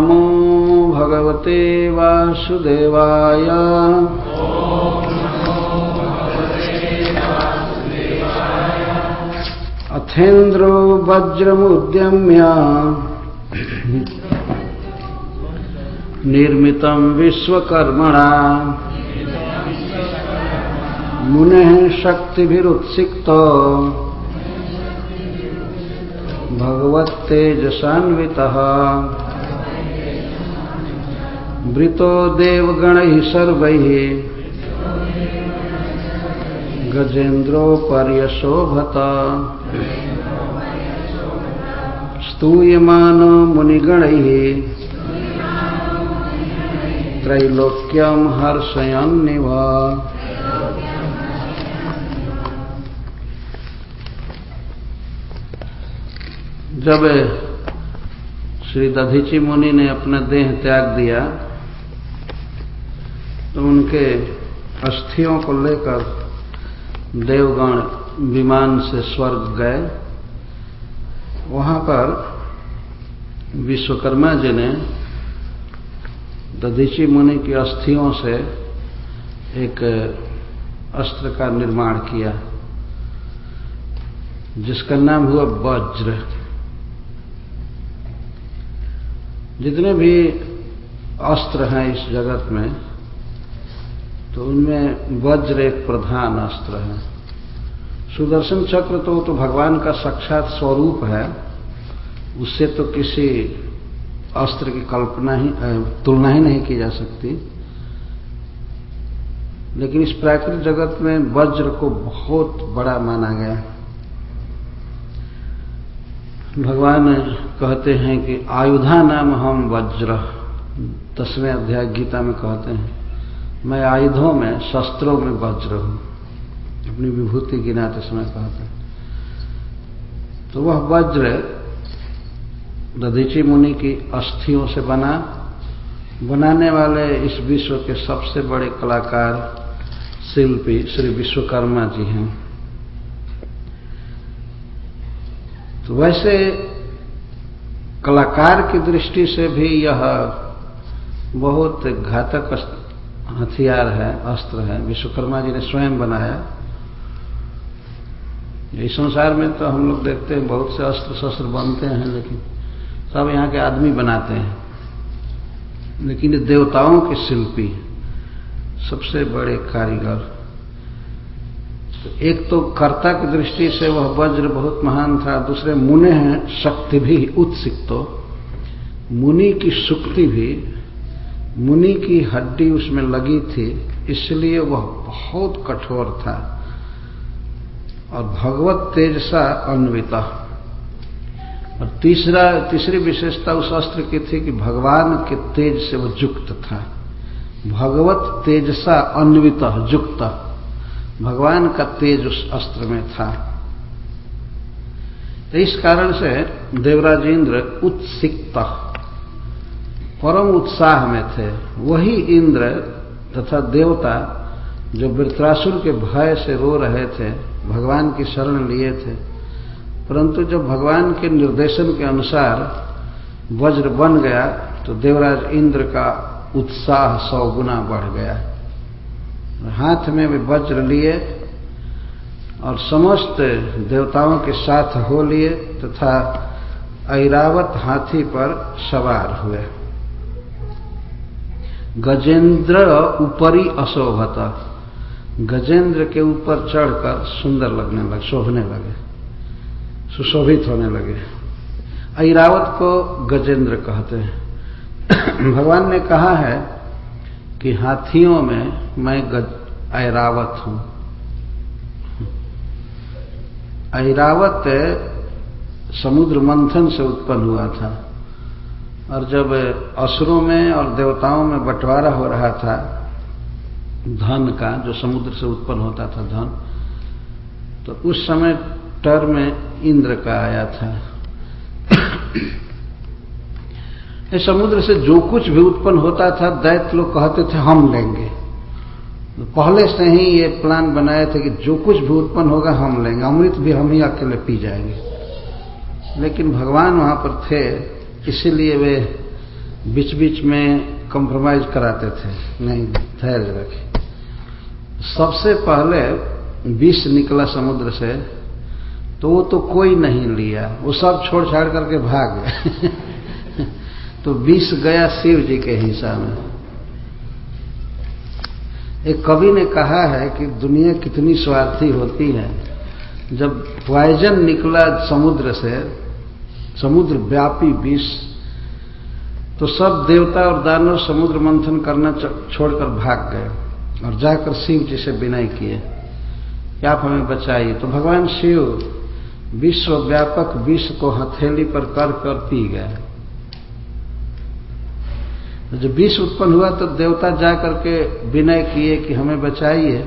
नमो भगवते वासुदेवाय। अथेन्द्रो वज्रमुद्यम्य। निर्मितं विश्वकर्मणा। मुनेः शक्तिभिरुत्सिक्तो। भगवत्तेजसान्वितः। वृतो देवगणैः सर्वैः। गजेन्द्रोपर्यशोभत। मुनिगणैः। त्रैलोक्यं हर्षयन्निव जब श्री दधीची मुनि ने अपना देह त्याग दिया तो उनके अस्थियों को लेकर देवगण विमान से स्वर्ग गए। वहाँ पर विश्वकर्मा जी ने दधीची मुनि की अस्थियों से एक अस्त्र का निर्माण किया, जिसका नाम हुआ वज्र। जितने भी अस्त्र हैं इस जगत में तो उनमें वज्र एक प्रधान अस्त्र है। सुदर्शन चक्र तो तो भगवान का साक्षात स्वरूप है। उससे तो किसी अस्त्र की कल्पना ही तुलना ही नहीं की जा सकती। लेकिन इस प्राकृतिक जगत में वज्र को बहुत बड़ा माना गया भगवान कहते हैं कि आयुधा नाम हम वज्र, दसवें अध्याय गीता में कहते हैं। मैं आयुधों में, शस्त्रों में वज्र हूँ। अपनी विभूति गिनाते समय कहते हैं तो वह वज्र दधीची मुनि की अस्थियों से बना, बनाने वाले इस विश्व के सबसे बड़े कलाकार, शिल्पी श्री विश्वकर्मा जी हैं। तो वैसे कलाकार की दृष्टि से भी यह बहुत घातक हथियार है, अस्त्र है, विश्वकर्मा जी ने स्वयं बनाया। इस संसार में तो हम लोग देखते हैं बहुत से अस्त्र शस्त्र बनते हैं, लेकिन सब यहाँ के आदमी बनाते हैं। लेकिन ये देवताओं के शिल्पी सबसे बड़े कारीगर। तो एक तो कर्ता की दृष्टि से वह वज्र बहुत महान था, दूसरे मुने हैं, शक्ति भी उत्सिक्तो मुनि की सुक्ति भी मुनि की हड्डी उसमें लगी थी, इसलिए वह बहुत कठोर था। और भगवत तेजसा अन्विता। और तीसरा, तीसरी विशेषता उस अस्त्र की थी कि भगवान के तेज से वह युक्त था। भगवत तेजसा अन्वित, युक्त। भगवान का तेज उस अस्त्र में था। तो इस कारण से देवराज इंद्र उत्सिक्त। परम उत्साह में थे। वही इंद्र तथा देवता जो वृत्रासुर के भय से रो रहे थे, भगवान की शरण लिए थे। परंतु जब भगवान के निर्देशन के अनुसार वज्र बन गया तो देवराज इंद्र का उत्साह सौ गुना बढ़ गया। हाथ में वे वज्र लिए और समस्त देवताओं के साथ हो लिए तथा ऐरावत हाथी पर सवार हुए। गजेंद्र ऊपरी अशोभत गजेंद्र के ऊपर चढ़कर सुंदर लगने लगे, शोभने लगे, सुशोभित होने लगे। ऐरावत को गजेंद्र कहते हैं। भगवान ने कहा है कि हाथियों में मैं गज, ऐरावत हूँ। ऐरावत समुद्र मंथन से उत्पन्न हुआ था। और जब असुरों में और देवताओं में बंटवारा हो रहा था, धन का, जो समुद्र से उत्पन्न होता था धन तो उस समय टर में इंद्र का आया था। इस समुद्र से जो कुछ भी उत्पन्न होता था, दैत्य लोग कहते थे, हम लेंगे। तो पहले से ही ये प्लान बनाए थे कि जो कुछ भी उत्पन्न होगा, हम लेंगे। अमृत भी हम ही अकेले पी जाएँगे। लेकिन भगवान वहाँ पर थे इसीलिए वे बीच बीच में कंप्रोमाइज कराते थे। नहीं, धैर्य रखे। सबसे पहले विष निकला समुद्र से तो वो तो कोई नहीं लिया। वो सब छोड़ छाड़ करके भाग गए। तो विष गया शिव जी के हिस्सा में। एक कवि ने कहा है कि दुनिया कितनी स्वार्थी होती है। जब पॉइजन निकला समुद्र से समुद्र व्यापी विष तो सब देवता और दानव समुद्र मंथन करना छोड़कर भाग गए और जाकर शिव जी से विनय किए, कि आप हमें बचाइए। तो भगवान शिव विश्वव्यापक विष को हथेली पर कर कर पी गए। तो जब विष उत्पन्न हुआ तो देवता जा करके विनय किए कि हमें बचाइए।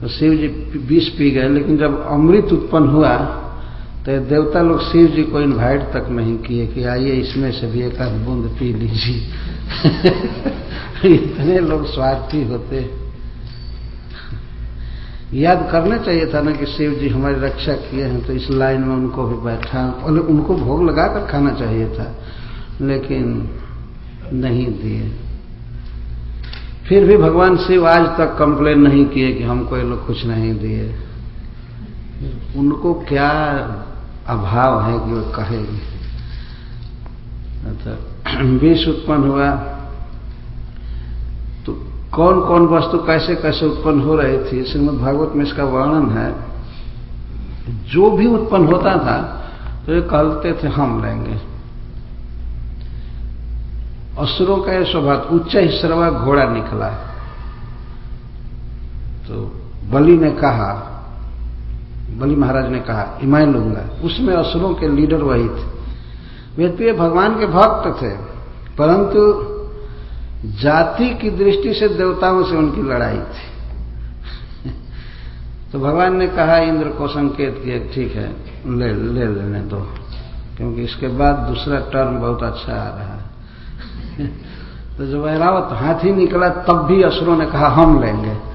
तो शिव जी विष पी गए। लेकिन जब अमृत उत्पन्न हुआ तो देवता लोग शिव जी को इनवाइट तक नहीं किए कि आइए इसमें से भी एक आध बूंद पी लीजिए। इतने लोग स्वार्थी होते। याद करना चाहिए था ना कि शिव जी हमारी रक्षा किए हैं तो इस लाइन में उनको भी बैठा। उनको भोग लगाकर खाना चाहिए था, लेकिन नहीं दिए। फिर भी भगवान शिव आज तक कंप्लेन नहीं किए कि हमको ये लोग कुछ नहीं दिए। उनको क्या अभाव है कि वो कहेगी। अच्छा विष उत्पन्न हुआ। तो कौन कौन वस्तु तो कैसे कैसे उत्पन्न हो रही थी, श्रीमद भागवत में इसका वर्णन है। जो भी उत्पन्न होता था तो ये कहते थे, हम लेंगे। असुरों का यह स्वभाव, उच्च हिस्सरवा घोड़ा निकला। तो बलि ने कहा बलि महाराज ने कहा मैं लूँगा। उसमें असुरों के लीडर वही थे। वे तो ये भगवान के भक्त थे, परंतु जाति की दृष्टि से देवताओं से उनकी लड़ाई थी। तो भगवान ने कहा, इंद्र को संकेत किया ठीक है, ले ले लेने दो, क्योंकि इसके बाद दूसरा टर्म बहुत अच्छा आ रहा है। तो जब ऐरावत हाथी निकला, तब भी असुरों ने कहा, हम लेंगे।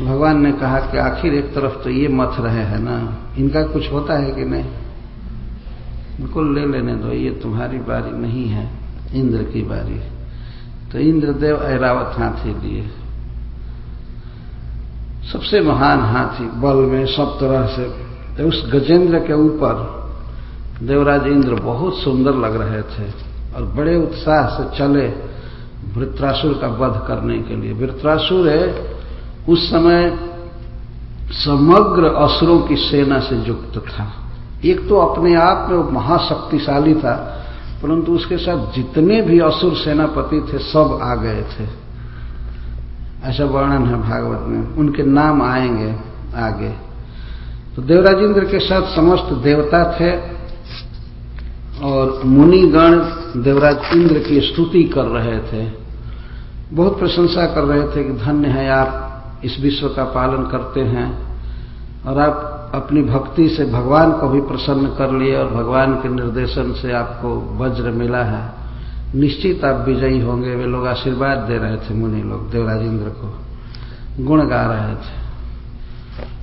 भगवान ने कहा कि आखिर एक तरफ़ तो ये मथ रहे हैं ना, इनका कुछ होता है कि नहीं? बिल्कुल ले लेने दो, ये तुम्हारी बारी नहीं है, इंद्र की बारी तो इंद्रदेव ऐरावत हाथी लिए। सबसे महान हाथी, बल में सब तरह से तो उस गजेंद्र के ऊपर देवराज इंद्र बहुत सुंदर लग रहे थे और बड़े उत्साह से चले वृत्रासुर का वध करने के लिए। वृत्रासुर है उस समय समग्र असुरों की सेना से युक्त था। एक तो अपने आप में वो महाशक्तिशाली था, परंतु उसके साथ जितने भी असुर सेनापति थे, सब आ गए थे। ऐसा वर्णन है भागवत में। उनके नाम आएँगे आगे। तो देवराज इंद्र के साथ समस्त देवता थे और मुनिगण देवराज इंद्र की स्तुति कर रहे थे। बहुत प्रशंसा कर रहे थे कि धन्य है आप इस विश्व का पालन करते हैं और आप अपनी भक्ति से भगवान को भी प्रसन्न कर लिए और भगवान के निर्देशन से आपको वज्र मिला है। निश्चित आप विजयी होंगे। वे लोग आशीर्वाद दे रहे थे, मुनि लोग देवराज इंद्र को। गुण गा रहे थे।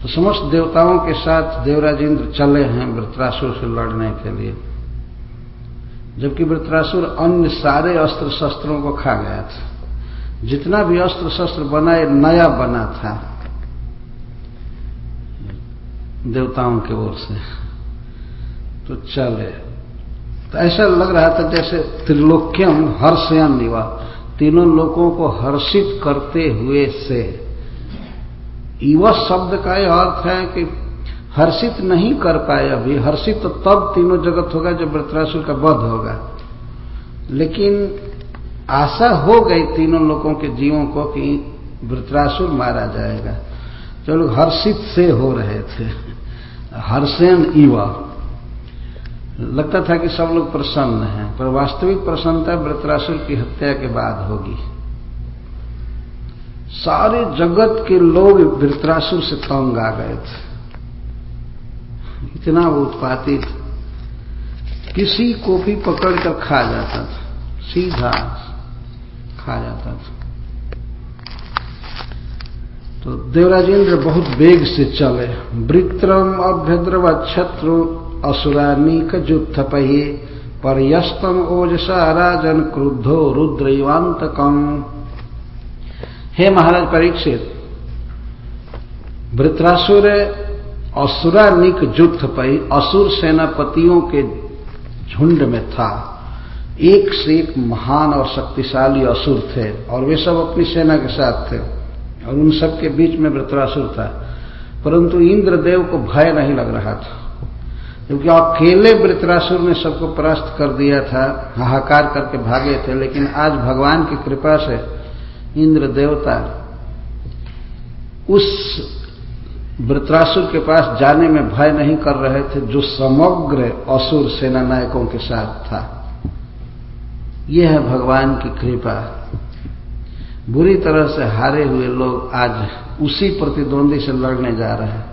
तो समस्त देवताओं के साथ देवराज इंद्र चले हैं वृत्रासुर से लड़ने के लिए। जबकि वृत्रासुर अन्य सारे अस्त्र शस्त्रों को खा गया था। जितना भी अस्त्र शस्त्र बना ये नया बना था। देवताओं की ओर से। तो चले। तो ऐसा लग रहा था जैसे त्रिलोक्यम, हर्षयन निवा तीनों लोगों को हर्षित करते हुए से। युवा शब्द का यह अर्थ है कि हर्षित नहीं कर पाए अभी। हर्षित तो तब तीनों जगत होगा जब वृत्रासुर का वध होगा। लेकिन आशा हो गई तीनों लोगों के जीवों को कि वृत्रासुर मारा जाएगा। जो लोग हर्षित से हो रहे थे, हर्षेन इवा लगता था कि सब लोग प्रसन्न हैं, पर वास्तविक प्रसन्नता वृत्रासुर की हत्या के बाद होगी। सारे जगत के लोग वृत्रासुर से तंग आ गए थे। इतना वो उत्पातित, किसी को भी पकड़कर खा जाता था। सीधा खा जाता था। तो देवराजेंद्र बहुत वेग से चले। वृत्रम अभ्यद्रव छत्रु असुरानीक पहिए पर्यस्तम ओजसा राजन क्रुद्धो रुद्रवांतकम हे महाराज परीक्षित, वृत्रासुर असुरानिक पई असुर सेनापतियों के झुंड में था। एक से एक महान और शक्तिशाली असुर थे, और वे सब अपनी सेना के साथ थे, और उन सब के बीच में वृत्रासुर था। परंतु इंद्रदेव को भय नहीं लग रहा था, क्योंकि अकेले वृत्रासुर ने सबको परास्त कर दिया था, हाहाकार करके भागे थे, लेकिन आज भगवान की कृपा से इंद्र देवता उस वृत्रासुर के पास जाने में भय नहीं कर रहे थे, जो समग्र असुर सेना नायकों के साथ था। यह है भगवान की कृपा। बुरी तरह से हारे हुए लोग आज उसी प्रतिद्वंदी से लड़ने जा रहे हैं।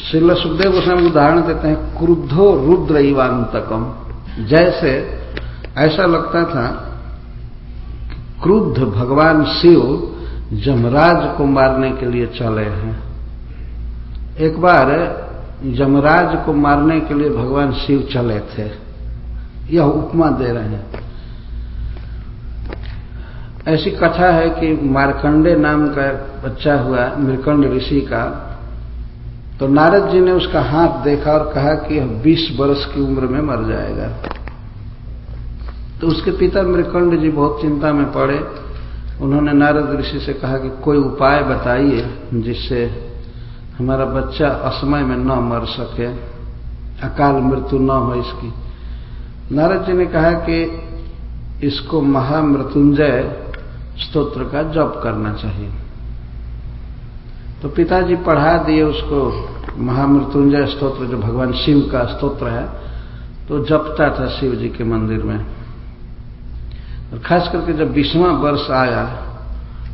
श्रील सुखदेव गोस्वामी उदाहरण देते हैं, क्रुद्धो रुद्र इवांतकम जैसे ऐसा लगता था, क्रुद्ध भगवान शिव जमराज को मारने के लिए चले हैं। एक बार जमराज को मारने के लिए भगवान शिव चले थे। यह उपमा दे रहे हैं। ऐसी कथा है कि मारकंडे नाम का बच्चा हुआ, मृकंड ऋषि का। तो नारद जी ने उसका हाथ देखा और कहा कि यह 20 वर्ष की उम्र में मर जाएगा। तो उसके पिता मृकंड जी बहुत चिंता में पड़े। उन्होंने नारद ऋषि से कहा कि कोई उपाय बताइए जिससे हमारा बच्चा असमय में न मर सके, अकाल मृत्यु न हो इसकी। नारद जी ने कहा कि इसको महामृत्युंजय स्तोत्र का जप करना चाहिए। तो पिताजी पढ़ा दिए उसको महामृत्युंजय स्तोत्र, जो भगवान शिव का स्तोत्र है तो जपता था शिव जी के मंदिर में। और खास करके जब बीसवा वर्ष आया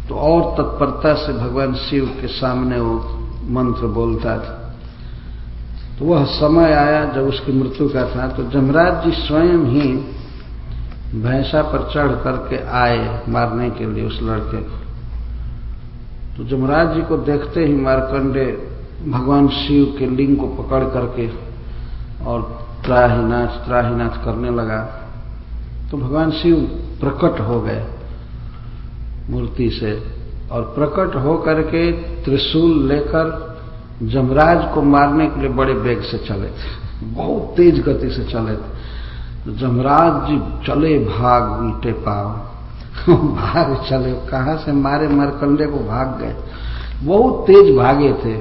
तो और तत्परता से भगवान शिव के सामने वो मंत्र बोलता था। तो वह समय आया जब उसकी मृत्यु का था। तो जमराज जी स्वयं ही भैंसा पर चढ़ करके आए मारने के लिए उस लड़के को। तो जमराज जी को देखते ही मारकंडे भगवान शिव के लिंग को पकड़ करके और त्राहीनाथ त्राहीनाथ करने लगा। तो भगवान शिव प्रकट हो गए मूर्ति से और प्रकट हो करके त्रिशूल लेकर जमराज को मारने के लिए बड़े वेग से चले थे, बहुत तेज गति से चले थे। तो जमराज जी चले भाग उल्टे पाव। भाग चले, कहाँ से मारे मरकंडे को भाग गए। बहुत तेज भागे थे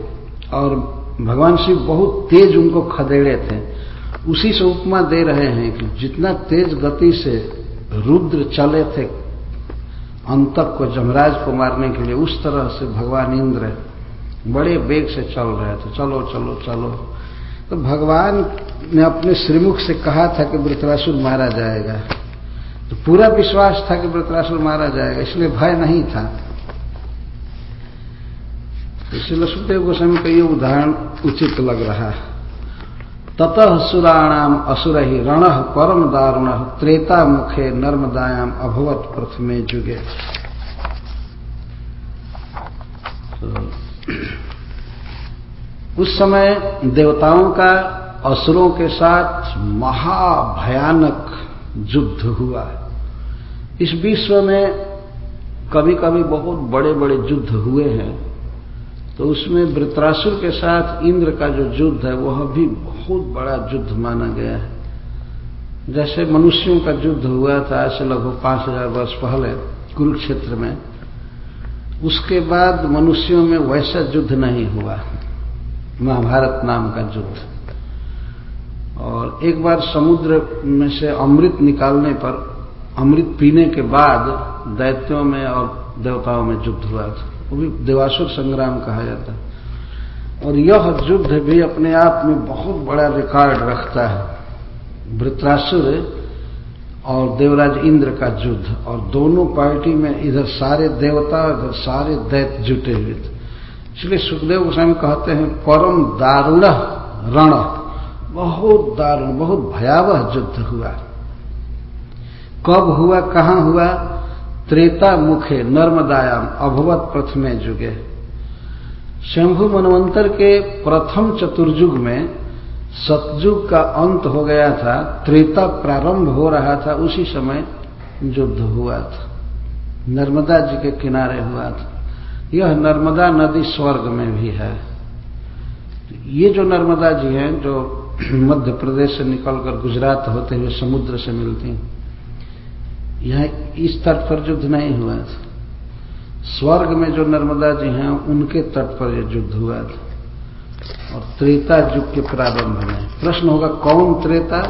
और भगवान शिव बहुत तेज उनको खदेड़े थे। उसी से उपमा दे रहे हैं कि जितना तेज गति से रुद्र चले थे, अंतक को जमराज को मारने के लिए उस तरह से भगवान इंद्र बड़े वेग से चल रहे थे, चलो चलो चलो। तो भगवान ने अपने श्रीमुख से कहा था कि वृतरासुर मारा जाएगा। तो पूरा विश्वास था कि वृतरासुर मारा जाएगा, इसलिए भय नहीं था। इसलिए सुखदेव गोस्वामी का ये उदाहरण उचित लग रहा। है ततः सुराणाम असुर ही रण परम दारुण त्रेता मुखे नर्मदायाम अभवत प्रथमे जुगे। उस समय देवताओं का असुरों के साथ महाभयानक युद्ध हुआ। इस विश्व में कभी कभी बहुत बड़े बड़े युद्ध हुए हैं। तो उसमें वृत्रासुर के साथ इंद्र का जो युद्ध है, वह भी बहुत बड़ा युद्ध माना गया है। जैसे मनुष्यों का युद्ध हुआ था, ऐसे लगभग पाँच हज़ार वर्ष पहले कुरुक्षेत्र में, उसके बाद मनुष्यों में वैसा युद्ध नहीं हुआ। महाभारत नाम का युद्ध। और एक बार समुद्र में से अमृत निकालने पर, अमृत पीने के बाद दैत्यों में और देवताओं में युद्ध हुआ था। वो भी देवासुर संग्राम कहा जाता है। और यह युद्ध भी अपने आप में बहुत बड़ा रिकॉर्ड रखता है। वृत्रासुर और देवराज इंद्र का युद्ध, और दोनों पार्टी में इधर सारे देवता इधर सारे दैत्य जुटे हुए थे। इसलिए सुखदेव गोस्वामी कहते हैं, परम दारुण रण। बहुत दारुण, बहुत भयावह युद्ध हुआ। कब हुआ, कहाँ हुआ? त्रेता मुखे नर्मदायाम, अभवत प्रथमे युगे। शंभु मनवंतर के प्रथम चतुर्युग में सतयुग का अंत हो गया था, त्रेता प्रारंभ हो रहा था, उसी समय युद्ध हुआ था। नर्मदा जी के किनारे हुआ था। यह नर्मदा नदी स्वर्ग में भी है। ये जो नर्मदा जी हैं, जो मध्य प्रदेश से निकलकर गुजरात होते हुए समुद्र से मिलती यह इस तट पर युद्ध नहीं हुआ था। स्वर्ग में जो नर्मदा जी हैं, उनके तट पर यह युद्ध हुआ था। और त्रेता युग के प्रारंभ में। प्रश्न होगा, कौन त्रेता?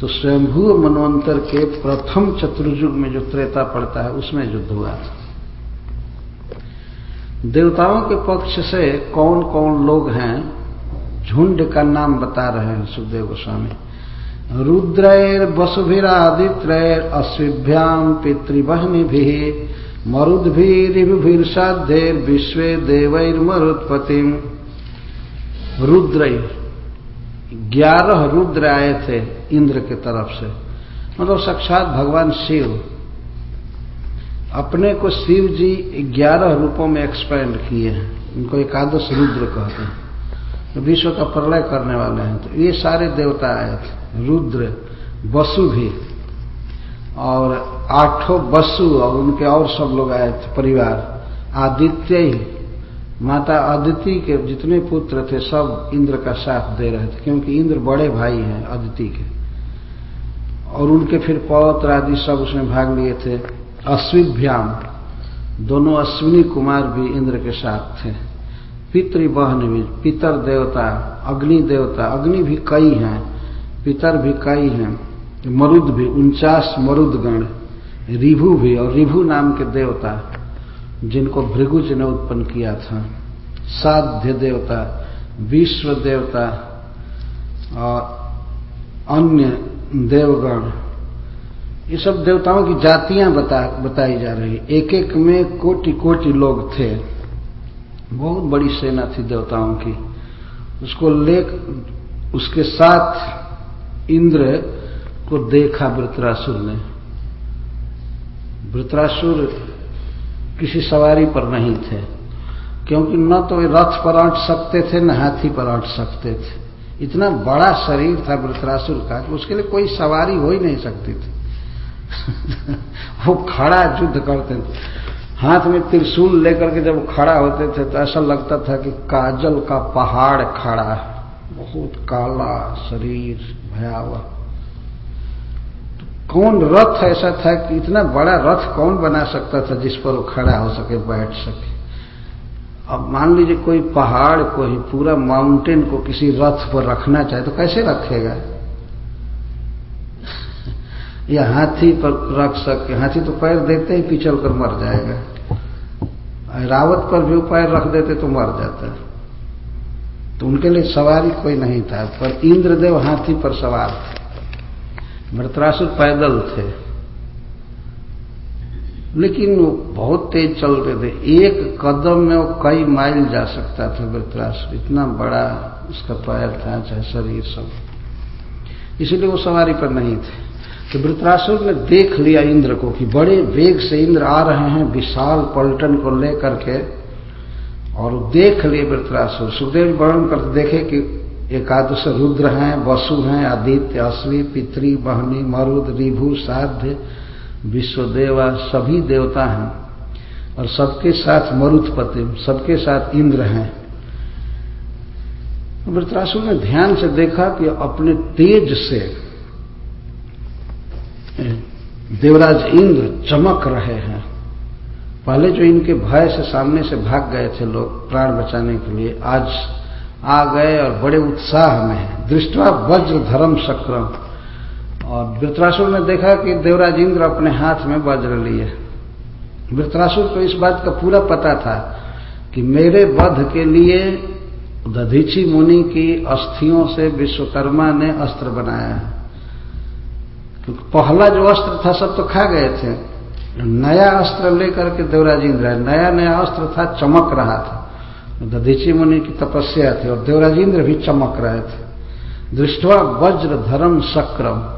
तो स्वयंभू मनवंतर के प्रथम चतुर्युग में जो त्रेता पड़ता है, उसमें युद्ध हुआ था। देवताओं के पक्ष से कौन कौन लोग हैं, झुंड का नाम बता रहे हैं सुखदेव गोस्वामी। रुद्रैर वसुभिरादित्रैर अश्विभ्याम पितृवहनि भी मरुद्भिरिभुभिर्साध्यैर विश्व देवैर मरुत्पतिम रुद्र। ग्यारह रुद्र आए थे इंद्र के तरफ़ से। मतलब साक्षात भगवान शिव। अपने को शिव जी ग्यारह रूपों में एक्सपैंड किए हैं। उनको एकादश रुद्र कहते हैं। तो विश्व का प्रलय करने वाले हैं। तो ये सारे देवता आए थे। रुद्र, वसु भी। और आठों वसु, और उनके और सब लोग आए थे परिवार। आदित्य ही। माता आदिति के जितने पुत्र थे, सब इंद्र का साथ दे रहे थे। क्योंकि इंद्र बड़े भाई हैं आदिति के। और उनके फिर पौत्र आदि सब उसमें भाग लिए थे। अश्विभ्याम। दोनों अश्विनी कुमार भी इंद्र के साथ थे। पितृबहन भी, पितर देवता, अग्नि देवता, अग्नि भी कई हैं, पितर भी कई हैं, मरुद भी, उनचास मरुदगण, रिभु भी और रिभु नाम के देवता, जिनको भृगुज ने उत्पन्न किया था। साध्य देवता, विश्व देवता, और अन्य देवगण ये सब देवताओं की जातियाँ बता, बताई जा रही एक एक में कोटि कोटि लोग थे। बहुत बड़ी सेना थी देवताओं की। उसको ले उसके साथ इंद्र को देखा वृत्रासुर ने। वृत्रासुर किसी सवारी पर नहीं थे, क्योंकि न तो रथ पर अट सकते थे, न हाथी पर अट सकते थे। इतना बड़ा शरीर था वृत्रासुर कि उसके लिए कोई सवारी हो ही नहीं सकती थी। वो खड़ा युद्ध करते थे। हाथ में त्रिशूल लेकर के जब खड़ा होते थे तो ऐसा लगता था कि काजल का पहाड़ खड़ा है। बहुत काला शरीर, भयावह। तो कौन रथ ऐसा था कि इतना बड़ा रथ कौन बना सकता था जिस पर वो खड़ा हो सके, बैठ सके? अब मान लीजिए कोई पहाड़ को ही, पूरा माउंटेन को किसी रथ पर रखना चाहे तो कैसे रखेगा? या हाथी पर रख सके। हाथी तो पैर देते ही पिछल कर मर जाएगा। रावत पर भी पैर रख देते तो मर जाता। तो उनके लिए सवारी कोई नहीं था, पर इंद्रदेव हाथी पर सवार थे। मृतरासुर पैदल थे। लेकिन वो बहुत तेज चलते थे। एक कदम में वो कई माइल जा सकता था वृतरासुर इतना बड़ा उसका पैर था, चाहे शरीर सब। इसलिए वो सवारी पर नहीं थे। तो वृत्रासुर ने देख लिया इंद्र को कि बड़े वेग से इंद्र आ रहे हैं, विशाल पलटन को लेकर के, और देख लिए वृत्रासुर। सुखदेव वर्णन करते देखे कि एकादश रुद्र हैं, वसु हैं, आदित्य, अश्वी पितृ बहनी, मरुद, रिभु, साध्य, विश्वदेवा, सभी देवता हैं। और सबके साथ मरुत्पति सबके साथ इंद्र हैं। वृत्रासुर ने ध्यान से देखा कि अपने तेज से देवराज इंद्र चमक रहे हैं। पहले जो इनके भय से सामने से भाग गए थे लोग प्राण बचाने के लिए, आज आ गए और बड़े उत्साह में दृष्टवा वज्र धर्म सक्र और वृत्रासुर ने देखा कि देवराज इंद्र अपने हाथ में वज्र लिए। वृत्रासुर को इस बात का पूरा पता था कि मेरे वध के लिए दधीची मुनि की अस्थियों से विश्वकर्मा ने अस्त्र बनाया है। क्योंकि पहला जो अस्त्र था सब तो खा गए थे। नया अस्त्र लेकर के देवराज इंद्र नया नया अस्त्र था, चमक रहा था। दधीची मुनि की तपस्या थी और देवराज इंद्र भी चमक रहे थे। दृष्टवा वज्र धर्म सक्र।